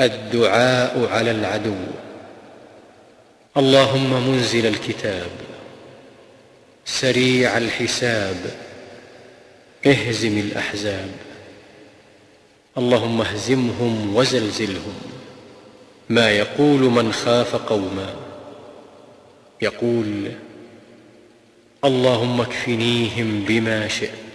الدعاء على العدو. اللهم منزل الكتاب. سريع الحساب. اهزم الأحزاب. اللهم اهزمهم وزلزلهم. ما يقول من خاف قوما. يقول اللهم اكفنيهم بما شئت.